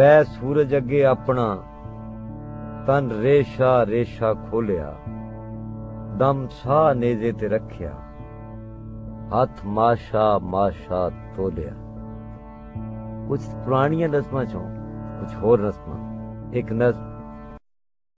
ਬੈ ਸੂਰਜ ਅੱਗੇ ਆਪਣਾ, ਤਨ ਰੇਸ਼ਾ ਰੇਸ਼ਾ ਖੋਲਿਆ। ਦਮ ਸਾਹ ਨੇਜ਼ੇ ਤੇ ਰੱਖਿਆ। ਹੱਥ ਮਾਸ਼ਾ ਮਾਸ਼ਾ ਤੋਲਿਆ। ਕੁਝ ਪੁਰਾਣੀਆਂ ਰਸਮਾਂ ਚੋਂ ਕੁਝ ਹੋਰ ਰਸਮਾਂ। ਇੱਕ ਨਜ਼ਮ